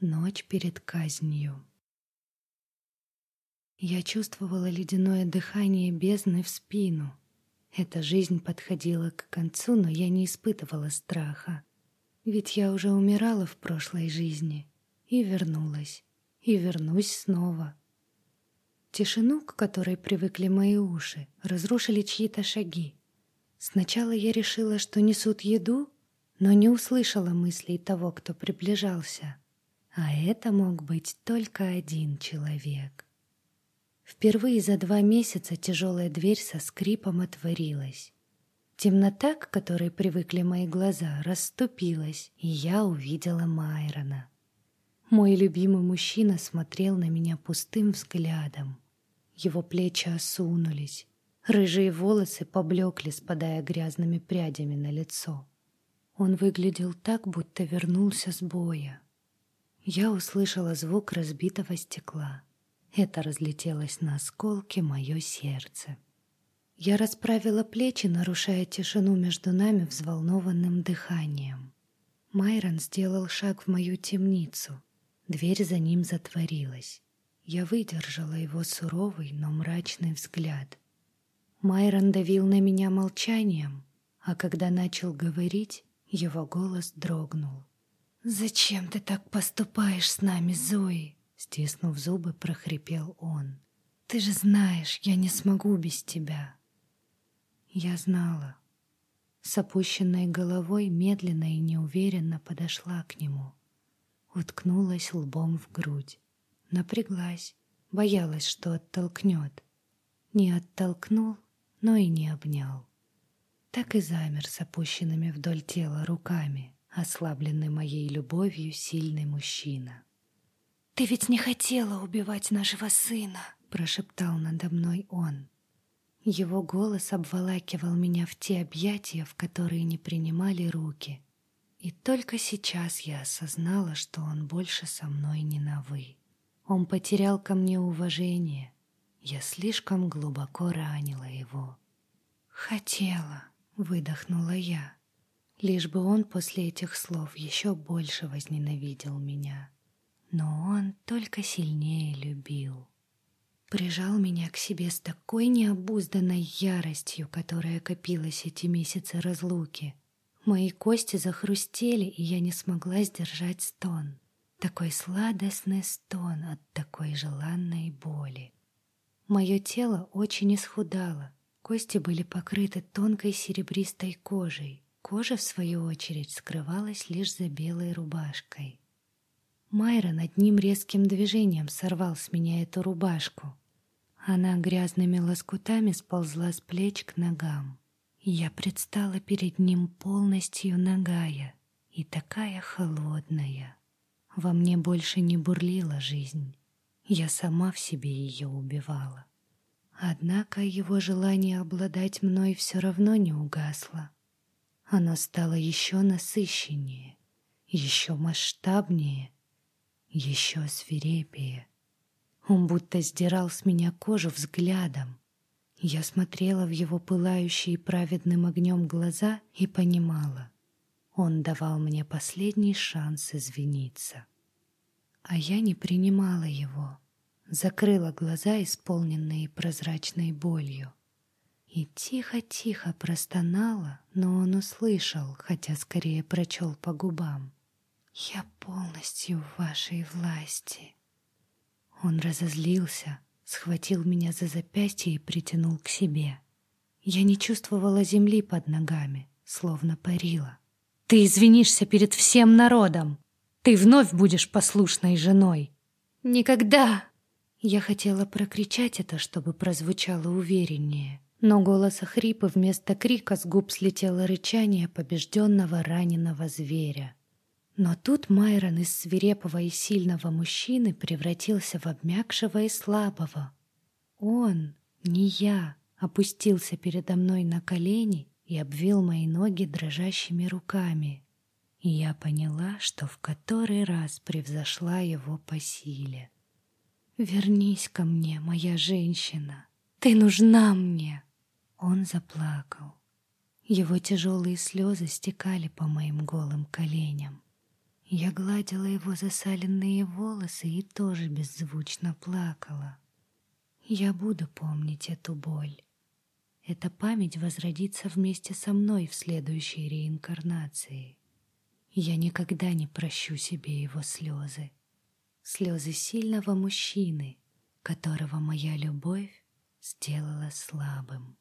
Ночь перед казнью. Я чувствовала ледяное дыхание бездны в спину. Эта жизнь подходила к концу, но я не испытывала страха. Ведь я уже умирала в прошлой жизни и вернулась, и вернусь снова. Тишину, к которой привыкли мои уши, разрушили чьи-то шаги. Сначала я решила, что несут еду, но не услышала мыслей того, кто приближался. А это мог быть только один человек. Впервые за два месяца тяжелая дверь со скрипом отворилась. Темнота, к которой привыкли мои глаза, расступилась, и я увидела Майрона. Мой любимый мужчина смотрел на меня пустым взглядом. Его плечи осунулись, рыжие волосы поблекли, спадая грязными прядями на лицо. Он выглядел так, будто вернулся с боя. Я услышала звук разбитого стекла. Это разлетелось на осколки мое сердце. Я расправила плечи, нарушая тишину между нами взволнованным дыханием. Майрон сделал шаг в мою темницу. Дверь за ним затворилась. Я выдержала его суровый, но мрачный взгляд. Майрон давил на меня молчанием, а когда начал говорить, его голос дрогнул. «Зачем ты так поступаешь с нами, Зои?» Стиснув зубы, прохрипел он. «Ты же знаешь, я не смогу без тебя». Я знала. С опущенной головой медленно и неуверенно подошла к нему. Уткнулась лбом в грудь. Напряглась, боялась, что оттолкнет. Не оттолкнул, но и не обнял. Так и замер с опущенными вдоль тела руками — ослабленный моей любовью сильный мужчина. «Ты ведь не хотела убивать нашего сына!» — прошептал надо мной он. Его голос обволакивал меня в те объятия, в которые не принимали руки. И только сейчас я осознала, что он больше со мной не на «вы». Он потерял ко мне уважение. Я слишком глубоко ранила его. «Хотела», — выдохнула я лишь бы он после этих слов еще больше возненавидел меня. Но он только сильнее любил. Прижал меня к себе с такой необузданной яростью, которая копилась эти месяцы разлуки. Мои кости захрустели, и я не смогла сдержать стон. Такой сладостный стон от такой желанной боли. Мое тело очень исхудало, кости были покрыты тонкой серебристой кожей, Кожа, в свою очередь, скрывалась лишь за белой рубашкой. Майрон одним резким движением сорвал с меня эту рубашку. Она грязными лоскутами сползла с плеч к ногам. Я предстала перед ним полностью нагая и такая холодная. Во мне больше не бурлила жизнь. Я сама в себе ее убивала. Однако его желание обладать мной все равно не угасло. Оно стало еще насыщеннее, еще масштабнее, еще свирепее. Он будто сдирал с меня кожу взглядом. Я смотрела в его пылающие праведным огнем глаза и понимала, он давал мне последний шанс извиниться. А я не принимала его, закрыла глаза, исполненные прозрачной болью и тихо-тихо простонала, но он услышал, хотя скорее прочел по губам. «Я полностью в вашей власти». Он разозлился, схватил меня за запястье и притянул к себе. Я не чувствовала земли под ногами, словно парила. «Ты извинишься перед всем народом! Ты вновь будешь послушной женой!» «Никогда!» Я хотела прокричать это, чтобы прозвучало увереннее, но голос охрип, и вместо крика с губ слетело рычание побежденного раненого зверя. Но тут Майрон из свирепого и сильного мужчины превратился в обмякшего и слабого. Он, не я, опустился передо мной на колени и обвил мои ноги дрожащими руками. И я поняла, что в который раз превзошла его по силе. «Вернись ко мне, моя женщина! Ты нужна мне!» Он заплакал. Его тяжелые слезы стекали по моим голым коленям. Я гладила его засаленные волосы и тоже беззвучно плакала. Я буду помнить эту боль. Эта память возродится вместе со мной в следующей реинкарнации. Я никогда не прощу себе его слезы. Слезы сильного мужчины, которого моя любовь сделала слабым.